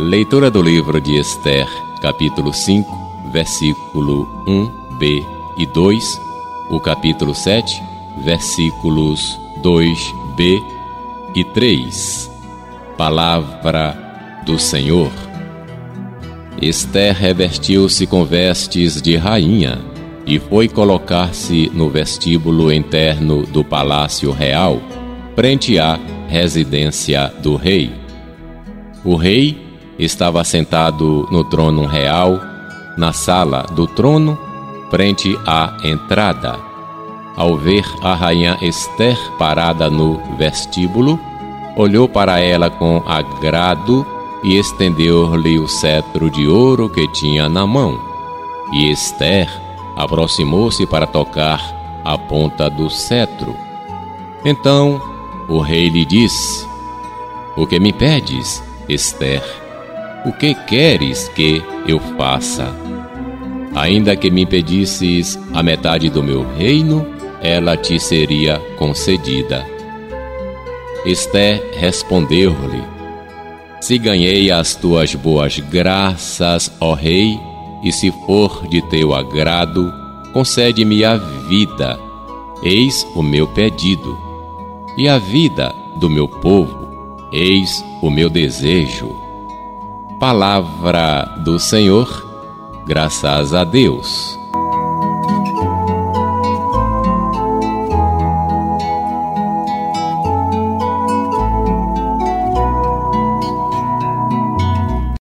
Leitura do livro de Esther, capítulo 5, versículo 1b e 2, o capítulo 7, versículos 2b e 3. Palavra do Senhor. Esther revestiu-se com vestes de rainha e foi colocar-se no vestíbulo interno do palácio real, frente à residência do rei. O rei estava sentado no trono real, na sala do trono, frente à entrada. Ao ver a rainha Esther parada no vestíbulo, olhou para ela com agrado e estendeu-lhe o cetro de ouro que tinha na mão. E Esther aproximou-se para tocar a ponta do cetro. Então o rei lhe disse: O que me pedes, Esther? O que queres que eu faça? Ainda que me pedisses a metade do meu reino, ela te seria concedida. Esther respondeu-lhe: se ganhei as tuas boas graças, ó Rei, e se for de teu agrado, concede-me a vida. Eis o meu pedido. E a vida do meu povo, eis o meu desejo. Palavra do Senhor, graças a Deus.